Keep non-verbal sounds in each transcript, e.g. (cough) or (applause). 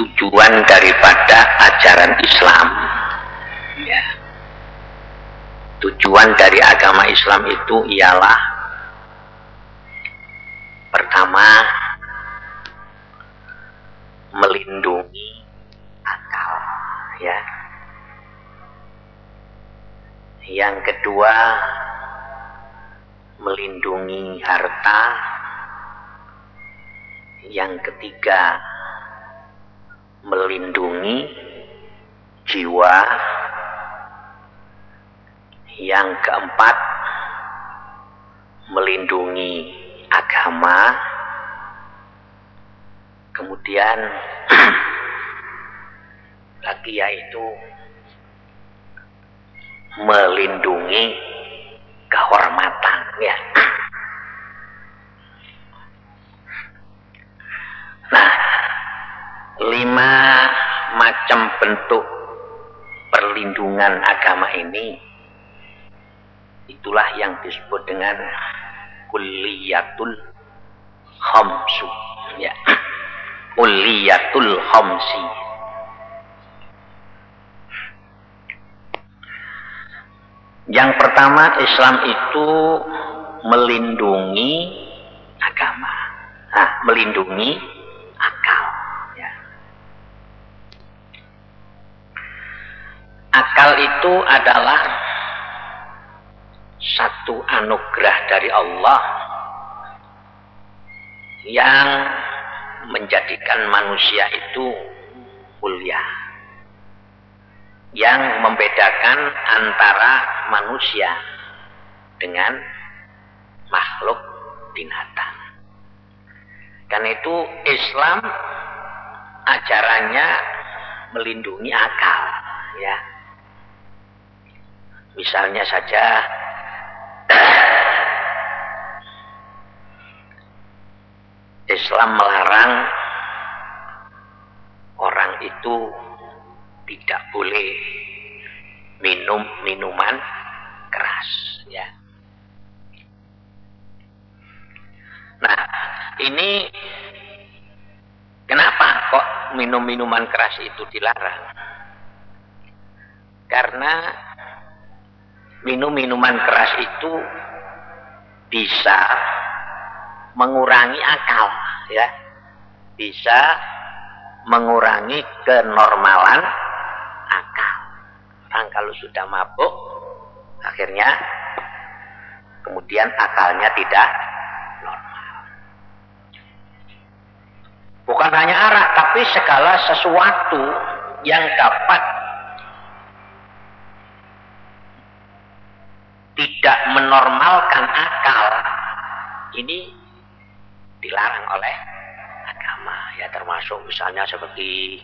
tujuan daripada ajaran Islam. Ya. Tujuan dari agama Islam itu ialah pertama melindungi akal, ya. Yang kedua melindungi harta. Yang ketiga melindungi jiwa. Yang keempat, melindungi agama. Kemudian (clears throat) lagi yaitu melindungi kehormatan ya. (clears throat) Nah, lima macam bentuk perlindungan agama ini. Itulah yang disebut dengan kulliyatul khamsu. Ya. (clears throat) Kulliyatul khamsi. Yang pertama Islam itu melindungi agama. Nah, melindungi akal ya. Akal itu adalah satu anugerah dari Allah yang menjadikan manusia itu mulia yang membedakan antara manusia dengan makhluk binatang. Karena itu Islam ajarannya melindungi akal, ya. Misalnya saja (clears throat) Islam melarang orang itu tidak boleh minum minuman keras ya. Nah, ini kenapa kok minum minuman keras itu dilarang? Karena minum minuman keras itu bisa mengurangi akal ya. Bisa mengurangi kenormalan akal. Orang kalau sudah mabuk akhirnya kemudian akalnya tidak normal. Bukan hanya arak tapi segala sesuatu yang dapat tidak menormalkan akal ini dilarang oleh agama ya termasuk misalnya seperti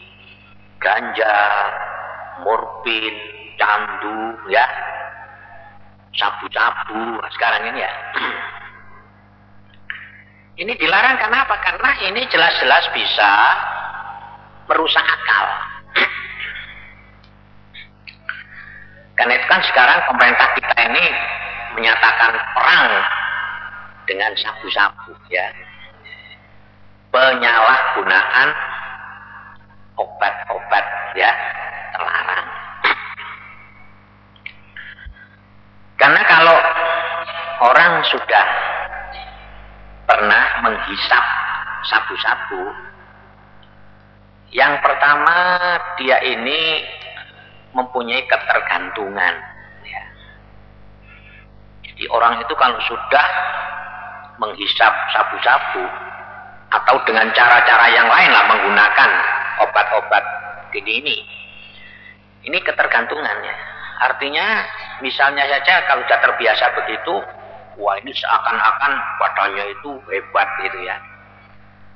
ganja, morfin, candu ya sabu-sabu sekarang ini ya (clears throat) ini dilarang karena apa? Karena ini jelas-jelas bisa merusak akal. (clears throat) Karena itu kan sekarang pemerintah kita ini menyatakan perang dengan sabu-sabu ya. Penyalahgunaan obat-obat ya terlarang. Karena kalau orang sudah pernah menghisap sabu-sabu, yang pertama dia ini mempunyai ketergantungan. Jadi orang itu kalau sudah menghisap sabu-sabu atau dengan cara-cara yang lain lah menggunakan obat-obat gini ini, ini ketergantungannya. Artinya misalnya saja kalau sudah terbiasa begitu, wah ini seakan-akan badannya itu hebat gitu ya.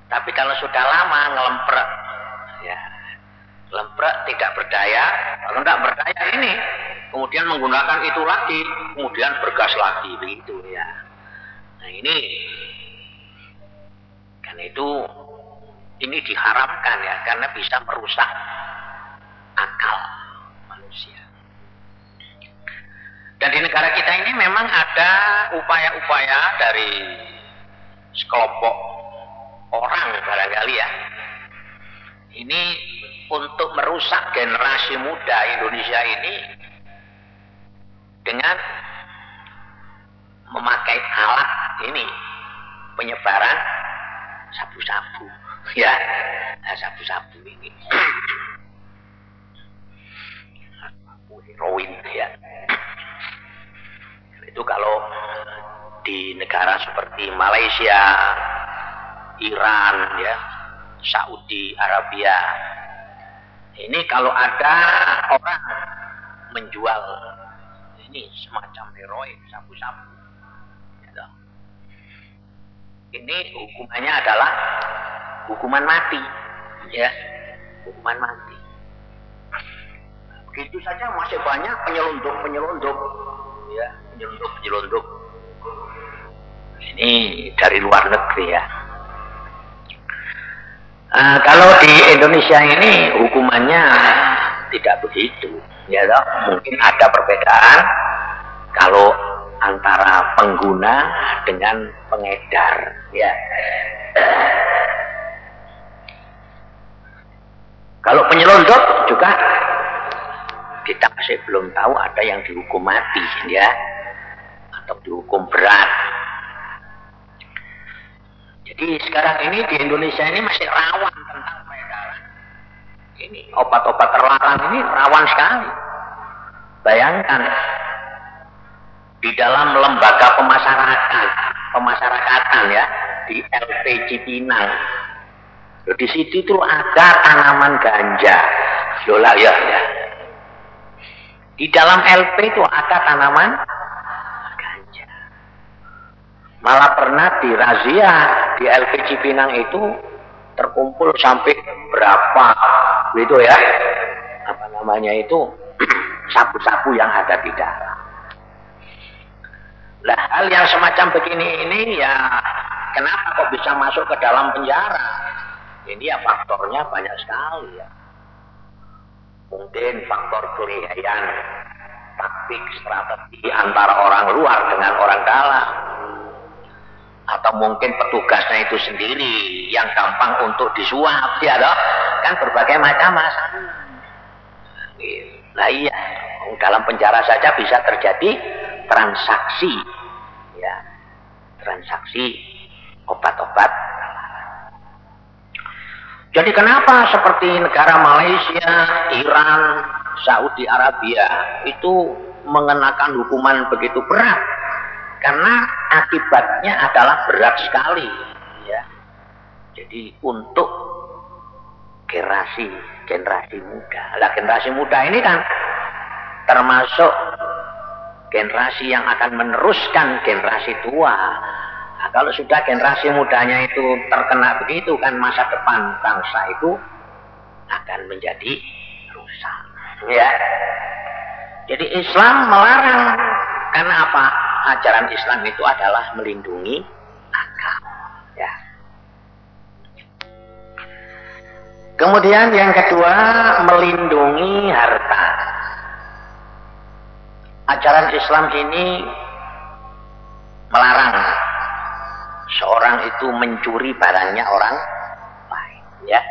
Tapi kalau sudah lama ngelemprek, ya lemprek tidak berdaya, kalau tidak berdaya ini kemudian menggunakan itu lagi, kemudian bergas lagi begitu ya. Nah ini karena itu ini diharamkan ya karena bisa merusak akal manusia. Dan di negara kita ini memang ada upaya-upaya dari sekelompok orang barangkali ya. Ini untuk merusak generasi muda Indonesia ini dengan memakai alat ini penyebaran sabu-sabu. Ya nah, sabu-sabu ini. Heroin ya. Itu kalau di negara seperti Malaysia Iran ya Saudi Arabia. Ini kalau ada orang menjual ini semacam heroin sabu-sabu. Ya, ini hukumannya adalah hukuman mati ya. Hukuman mati. Begitu saja masih banyak penyelundup penyelundup ya penyelundup penyelundup ini dari luar negeri ya. Uh, kalau di Indonesia ini hukumannya tidak begitu ya toh? mungkin ada perbedaan kalau antara pengguna dengan pengedar ya. Kalau penyelundup juga kita masih belum tahu ada yang dihukum mati ya atau dihukum berat. Jadi sekarang ini di Indonesia ini masih rawan tentang peredaran. Ini obat-obat terlarang ini rawan sekali bayangkan di dalam lembaga pemasarakatan, pemasarakatan ya, di LPG Pinang. Di situ itu ada tanaman ganja. Yola ya, ya. Di dalam LP itu ada tanaman ganja. Malah pernah di razia di LPG Pinang itu terkumpul sampai berapa gitu ya. Apa namanya itu sabu-sabu yang ada di dalam. Lah hal yang semacam begini ini ya kenapa kok bisa masuk ke dalam penjara? Ini ya faktornya banyak sekali ya. Mungkin faktor kelihayan, taktik, strategi antara orang luar dengan orang dalam. Atau mungkin petugasnya itu sendiri yang gampang untuk disuap, ya dok? Kan berbagai macam masalah. Nah iya, dalam penjara saja bisa terjadi transaksi ya transaksi obat-obat jadi kenapa seperti negara Malaysia, Iran, Saudi Arabia itu mengenakan hukuman begitu berat? Karena akibatnya adalah berat sekali, ya. Jadi untuk generasi generasi muda. Lah generasi muda ini kan termasuk generasi yang akan meneruskan generasi tua. Nah, kalau sudah generasi mudanya itu terkena begitu kan masa depan bangsa itu akan menjadi rusak. Ya. Jadi Islam melarang karena apa? Ajaran Islam itu adalah melindungi agama. Ya. Kemudian yang kedua melindungi harta ajaran Islam ini melarang seorang itu mencuri barangnya orang lain ya.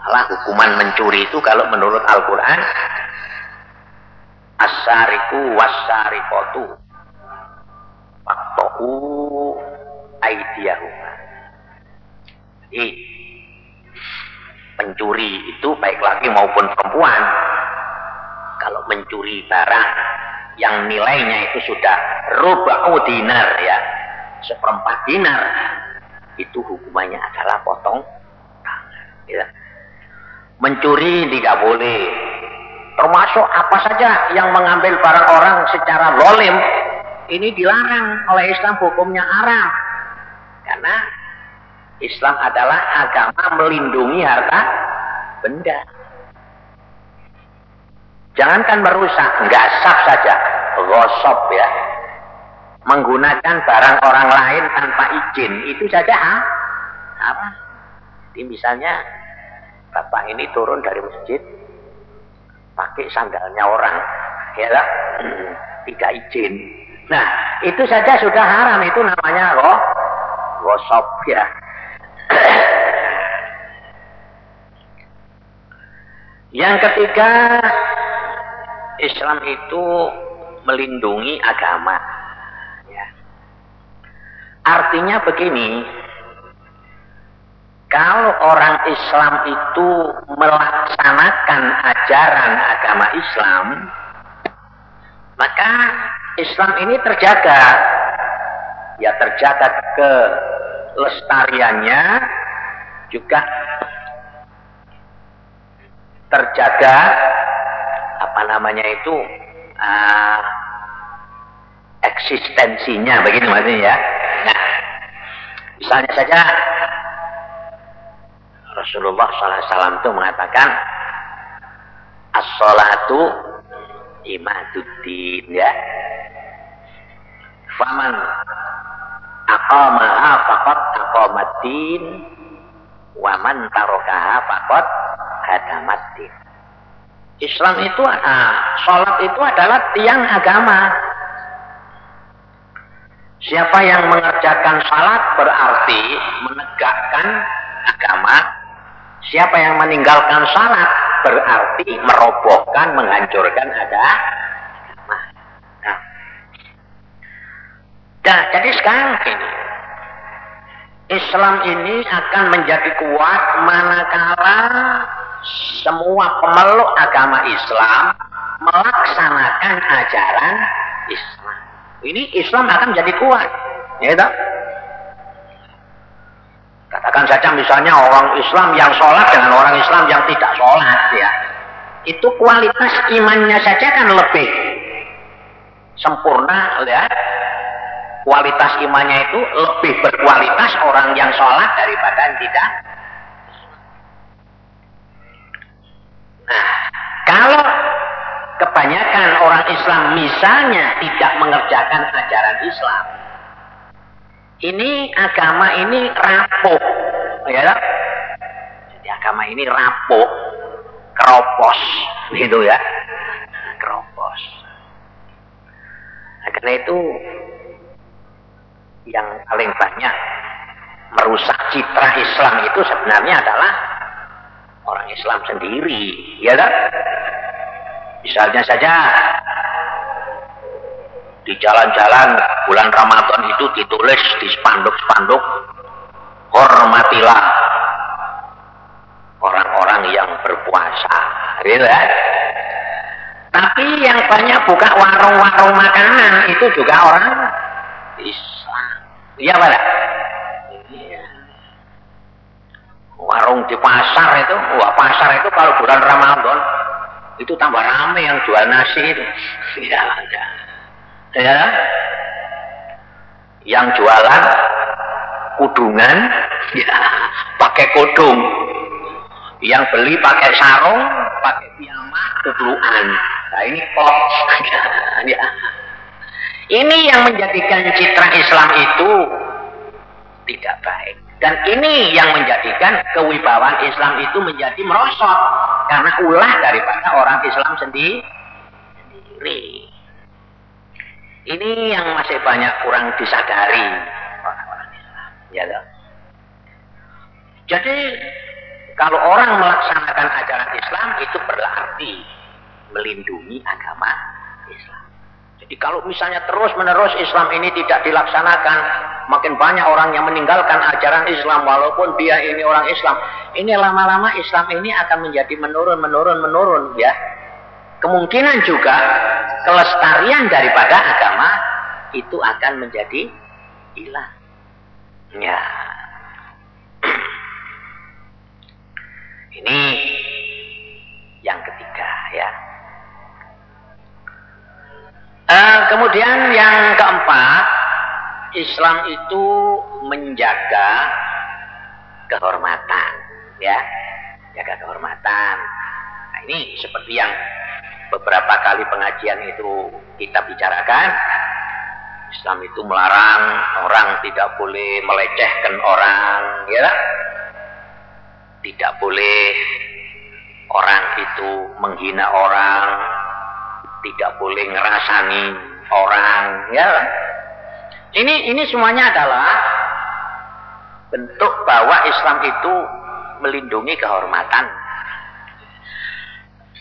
Malah hukuman mencuri itu kalau menurut Al-Quran as-sariku was-sarikotu faktohu aidiyahu jadi pencuri itu baik laki maupun perempuan kalau mencuri barang yang nilainya itu sudah ruba'u dinar ya. Seperempat dinar. Itu hukumannya adalah potong tangan ya. mencuri tidak boleh. Termasuk apa saja yang mengambil barang orang secara lolim ini dilarang oleh Islam hukumnya haram. Karena Islam adalah agama melindungi harta benda Jangankan merusak, nggak sah saja. Gosop ya. Menggunakan barang orang lain tanpa izin. Itu saja ha? apa? Jadi misalnya bapak ini turun dari masjid pakai sandalnya orang, ya lah, (clears throat) tidak izin. Nah, itu saja sudah haram. Itu namanya roh, gosop ya. (clears throat) Yang ketiga, Islam itu melindungi agama. Ya. Artinya begini, kalau orang Islam itu melaksanakan ajaran agama Islam, maka Islam ini terjaga. Ya terjaga kelestariannya, juga terjaga namanya itu uh, eksistensinya begitu maksudnya ya. Nah, misalnya saja Rasulullah SAW itu mengatakan as-salatu imaduddin ya. Faman aqamaha faqad aqamaddin wa man tarokaha faqad hadamaddin. Islam itu, ah, sholat itu adalah tiang agama. Siapa yang mengerjakan salat berarti menegakkan agama. Siapa yang meninggalkan salat berarti merobohkan, menghancurkan agama. Nah. nah, jadi sekarang ini Islam ini akan menjadi kuat manakala semua pemeluk agama Islam melaksanakan ajaran Islam. Ini Islam akan menjadi kuat. Ya, tak? Katakan saja misalnya orang Islam yang sholat dengan orang Islam yang tidak sholat ya. Itu kualitas imannya saja kan lebih sempurna ya kualitas imannya itu lebih berkualitas orang yang sholat daripada yang tidak. Nah, kalau kebanyakan orang Islam misalnya tidak mengerjakan ajaran Islam, ini agama ini rapuh, ya. Jadi agama ini rapuh, keropos, gitu ya, keropos. Nah, karena itu yang paling banyak merusak citra Islam itu sebenarnya adalah orang Islam sendiri, ya kan? Misalnya saja di jalan-jalan bulan Ramadan itu ditulis di spanduk-spanduk hormatilah orang-orang yang berpuasa, gitu kan? Tapi yang banyak buka warung-warung makanan itu juga orang Islam. Iya pada? Iya. Warung di pasar itu, wah pasar itu kalau bulan Ramadan itu tambah rame yang jual nasi itu. Iya (laughs) ada. Ya. Yang jualan kudungan, (laughs) ya, pakai kudung. Yang beli pakai sarung, pakai piyama, kudungan. Nah ini kok, (laughs) ya. Ini yang menjadikan citra Islam itu tidak baik. Dan ini yang menjadikan kewibawaan Islam itu menjadi merosot. Karena ulah daripada orang Islam sendiri. Ini yang masih banyak kurang disadari orang-orang Islam. Ya Jadi kalau orang melaksanakan ajaran Islam itu berarti melindungi agama Islam. Jadi kalau misalnya terus-menerus Islam ini tidak dilaksanakan, makin banyak orang yang meninggalkan ajaran Islam walaupun dia ini orang Islam. Ini lama-lama Islam ini akan menjadi menurun, menurun, menurun ya. Kemungkinan juga kelestarian daripada agama itu akan menjadi hilang. Ya. Ini yang ketiga ya. Uh, kemudian yang keempat, Islam itu menjaga kehormatan, ya, jaga kehormatan. Nah, ini seperti yang beberapa kali pengajian itu kita bicarakan. Islam itu melarang orang tidak boleh melecehkan orang, ya. Tidak boleh orang itu menghina orang, tidak boleh ngerasani orang ya ini ini semuanya adalah bentuk bahwa Islam itu melindungi kehormatan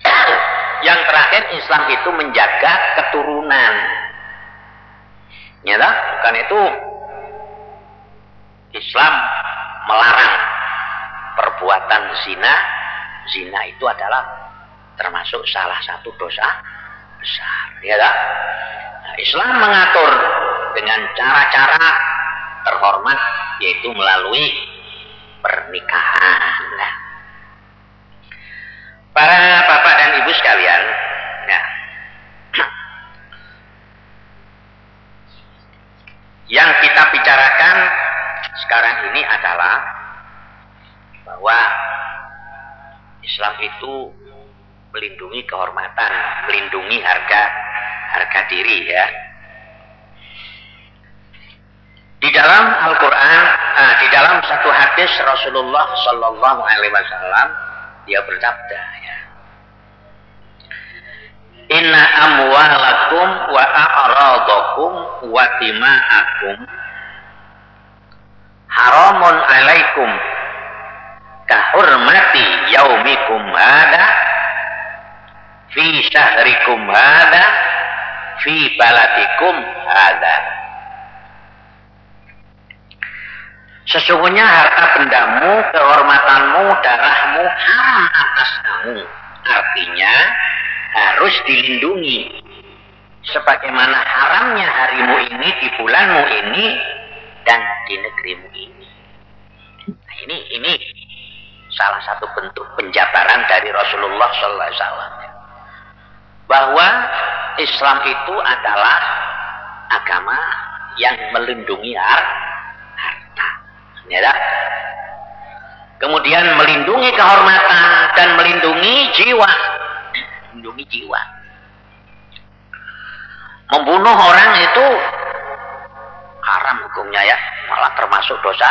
(coughs) yang terakhir Islam itu menjaga keturunan. Ya, bukan itu Islam melarang perbuatan zina. Zina itu adalah termasuk salah satu dosa besar. Ya, nah, Islam mengatur dengan cara-cara terhormat yaitu melalui pernikahan. Nah, Para bapak dan ibu sekalian, ya. Yang kita bicarakan sekarang ini adalah bahwa Islam itu melindungi kehormatan, melindungi harga harga diri ya. Di dalam Al-Quran, ah, di dalam satu hadis Rasulullah Shallallahu Alaihi Wasallam, dia bersabda ya. Inna amwalakum wa a'radakum wa tima'akum haramun alaikum kahurmati yaumikum hada fi syahrikum hada fi baladikum hada Sesungguhnya harta bendamu, kehormatanmu, darahmu haram atas kamu. Artinya harus dilindungi. Sebagaimana haramnya harimu ini di bulanmu ini dan di negerimu ini. Nah, ini ini salah satu bentuk penjabaran dari Rasulullah Sallallahu Alaihi Wasallam bahwa Islam itu adalah agama yang melindungi harta Ya, Kemudian melindungi kehormatan dan melindungi jiwa. Melindungi jiwa. Membunuh orang itu haram hukumnya ya, malah termasuk dosa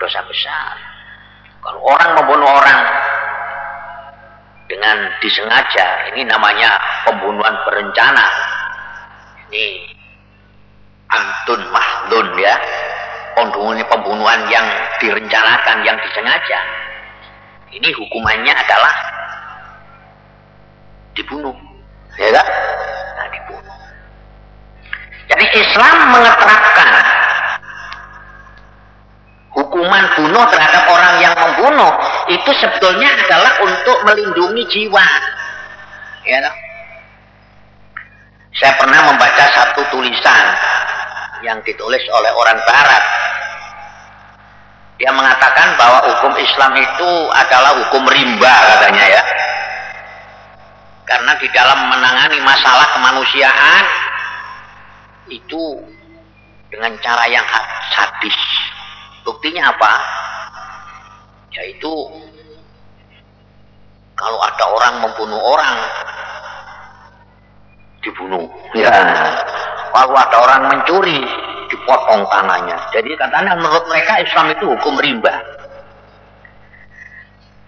dosa besar. Kalau orang membunuh orang dengan disengaja, ini namanya pembunuhan berencana. Ini antun mahdun ya, pembunuhan yang direncanakan, yang disengaja. Ini hukumannya adalah dibunuh. Ya kan? Nah, dibunuh. Jadi Islam mengeterapkan hukuman bunuh terhadap orang yang membunuh itu sebetulnya adalah untuk melindungi jiwa. Ya kan? Saya pernah membaca satu tulisan yang ditulis oleh orang barat dia mengatakan bahwa hukum Islam itu adalah hukum rimba katanya ya. Karena di dalam menangani masalah kemanusiaan itu dengan cara yang sadis. Buktinya apa? Yaitu kalau ada orang membunuh orang dibunuh. Ya. Kalau ada orang mencuri dipotong tanahnya. Jadi katanya menurut mereka Islam itu hukum rimba.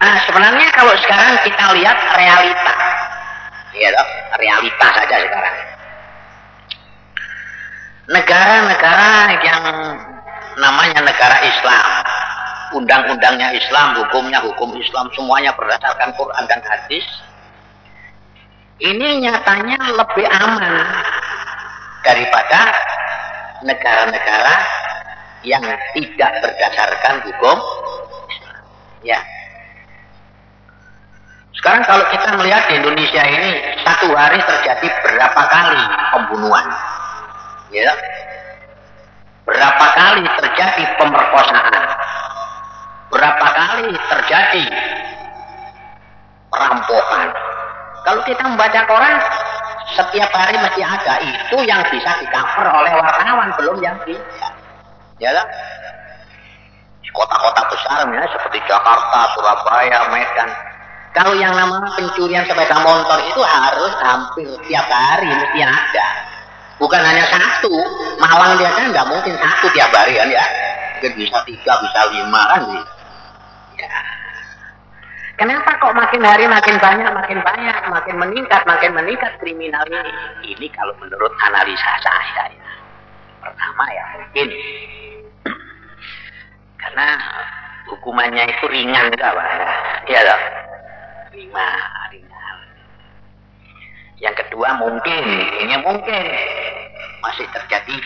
Nah, sebenarnya kalau sekarang kita lihat realita, ya dong, realita saja sekarang. Negara-negara yang namanya negara Islam, undang-undangnya Islam, hukumnya hukum Islam, semuanya berdasarkan Quran dan hadis. Ini nyatanya lebih aman daripada negara-negara yang tidak berdasarkan hukum. Ya. Sekarang kalau kita melihat di Indonesia ini satu hari terjadi berapa kali pembunuhan? Ya. Berapa kali terjadi pemerkosaan? Berapa kali terjadi perampokan? Kalau kita membaca koran setiap hari masih ada. Itu yang bisa di cover oleh wartawan belum yang di ya kan kota-kota besar ya seperti Jakarta, Surabaya, Medan. Kalau yang namanya pencurian sepeda motor itu harus hampir tiap hari mesti ada. Bukan hanya satu. Malang dia kan nggak mungkin satu tiap hari kan ya. Mungkin bisa tiga bisa lima kan sih ya Kenapa kok makin hari makin banyak, makin banyak, makin meningkat, makin meningkat kriminal ini? Ini kalau menurut analisa saya ya. Pertama ya mungkin karena hukumannya itu ringan enggak Pak? Iya loh. Ringan, ringan. kedua mungkin, ini mungkin masih terjadi